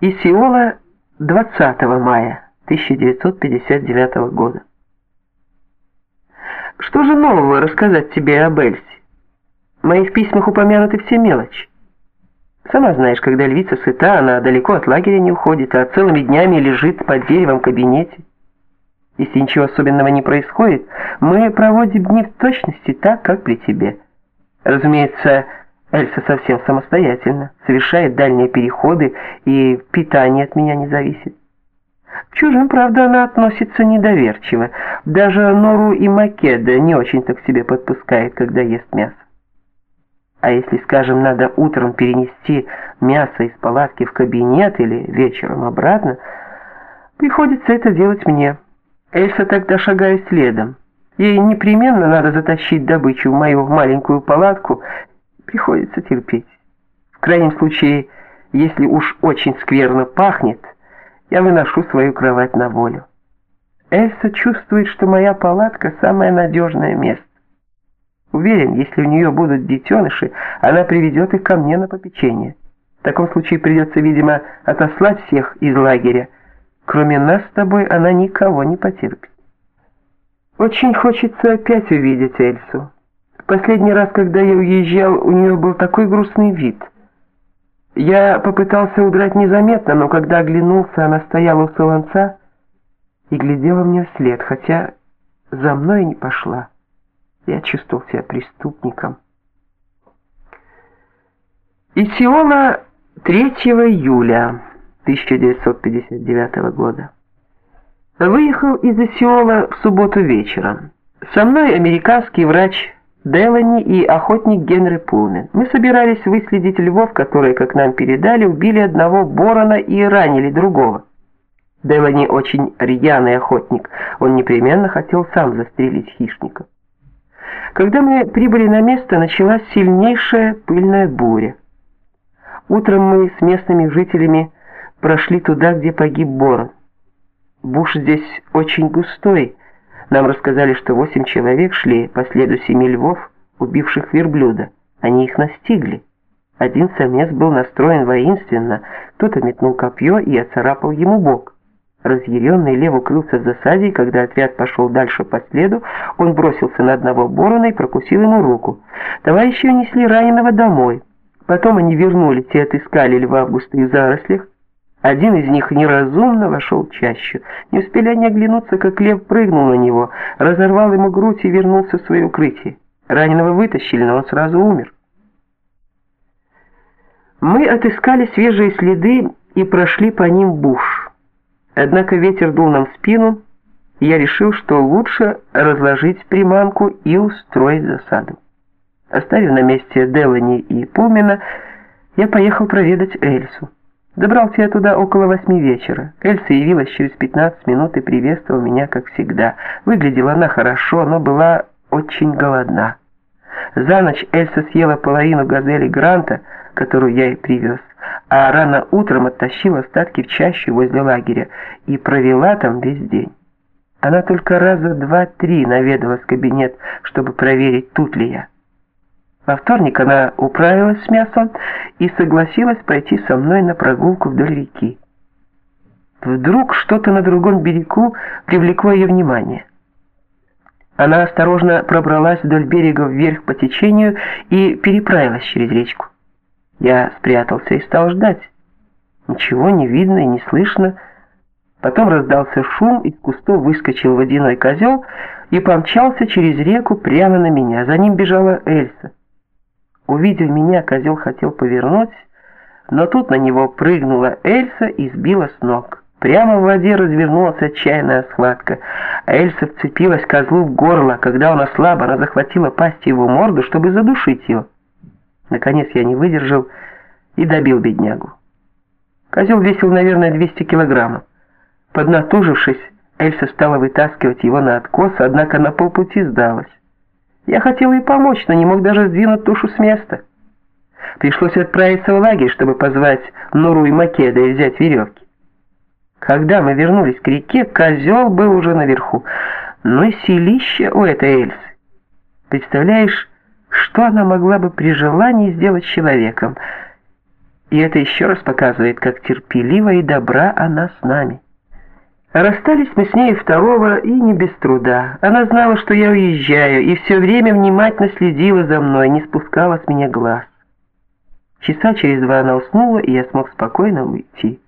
Из Сеула 20 мая 1959 года. Что же нового рассказать тебе об Эльсе? В моих письмах упомянуты все мелочи. Сама знаешь, когда львица сыта, она далеко от лагеря не уходит, а целыми днями лежит под деревом в кабинете. Если ничего особенного не происходит, мы проводим дни в точности так, как при тебе. Разумеется, Эльса совсем самостоятельно, совершает дальние переходы, и питание от меня не зависит. К чужим, правда, она относится недоверчиво. Даже Нору и Македа не очень-то к себе подпускает, когда ест мясо. А если, скажем, надо утром перенести мясо из палатки в кабинет или вечером обратно, приходится это делать мне. Эльса тогда шагает следом. Ей непременно надо затащить добычу в мою маленькую палатку, приходится терпеть. В крайнем случае, если уж очень скверно пахнет, я выношу свою кровать на волю. Эльса чувствует, что моя палатка самое надежное место. Уверен, если у нее будут детеныши, она приведет их ко мне на попечение. В таком случае придется, видимо, отослать всех из лагеря. Кроме нас с тобой она никого не потерпит. Очень хочется опять увидеть Эльсу. Последний раз, когда я уезжал, у нее был такой грустный вид. Я попытался удрать незаметно, но когда оглянулся, она стояла у солонца и глядела мне вслед, хотя за мной не пошла. Я чувствовал себя преступником. Из Сеула 3 июля 1959 года. Выехал из Сеула в субботу вечером. Со мной американский врач Делани и охотник Генри Пулмен. Мы собирались выследить львов, которые, как нам передали, убили одного борона и ранили другого. Делани очень рьяный охотник. Он непременно хотел сам застрелить хищника. Когда мы прибыли на место, началась сильнейшая пыльная буря. Утром мы с местными жителями прошли туда, где погиб Борон. Буш здесь очень густой. Нам рассказали, что восемь человек шли по следу семи львов, убивших верблюда. Они их настигли. Один самец был настроен воинственно, кто-то метнул копье и оцарапал ему бок. Разъяренный лев укрылся в засаде, и когда отряд пошел дальше по следу, он бросился на одного ворона и прокусил ему руку. Товарищи унесли раненого домой. Потом они вернулись и отыскали льва в густых зарослях. Один из них неразумно вошел в чащу. Не успели они оглянуться, как лев прыгнул на него, разорвал ему грудь и вернулся в свое укрытие. Раненого вытащили, но он сразу умер. Мы отыскали свежие следы и прошли по ним буш. Однако ветер дул нам в спину, и я решил, что лучше разложить приманку и устроить засаду. Оставив на месте Делани и Пулмена, я поехал проведать Эльсу. Добрался я туда около восьми вечера. Эльса явилась через 15 минут и приветствовала меня, как всегда. Выглядела она хорошо, но была очень голодна. За ночь Эльса съела половину газели Гранта, которую я ей привез а рано утром оттащила остатки в чащу возле лагеря и провела там весь день. Она только раза два-три наведалась в кабинет, чтобы проверить, тут ли я. Во вторник она управилась с мясом и согласилась пойти со мной на прогулку вдоль реки. Вдруг что-то на другом берегу привлекло ее внимание. Она осторожно пробралась вдоль берега вверх по течению и переправилась через речку. Я спрятался и стал ждать. Ничего не видно и не слышно. Потом раздался шум, из кустов выскочил водяной козел и помчался через реку прямо на меня. За ним бежала Эльса. Увидев меня, козел хотел повернуть, но тут на него прыгнула Эльса и сбила с ног. Прямо в воде развернулась отчаянная схватка. Эльса вцепилась козлу в горло. Когда он ослаб, она захватила пасть его морду, чтобы задушить его. Наконец я не выдержал и добил беднягу. Козел весил, наверное, 200 килограммов. Поднатужившись, Эльса стала вытаскивать его на откос, однако на полпути сдалась. Я хотел ей помочь, но не мог даже сдвинуть тушу с места. Пришлось отправиться в лагерь, чтобы позвать Нуру и Македа и взять веревки. Когда мы вернулись к реке, козел был уже наверху. Ну и селище у этой Эльсы. Представляешь, что она могла бы при желании сделать человеком? И это еще раз показывает, как терпелива и добра она с нами. Расстались мы с ней второго и не без труда. Она знала, что я уезжаю, и все время внимательно следила за мной, не спускала с меня глаз. Часа через два она уснула, и я смог спокойно уйти.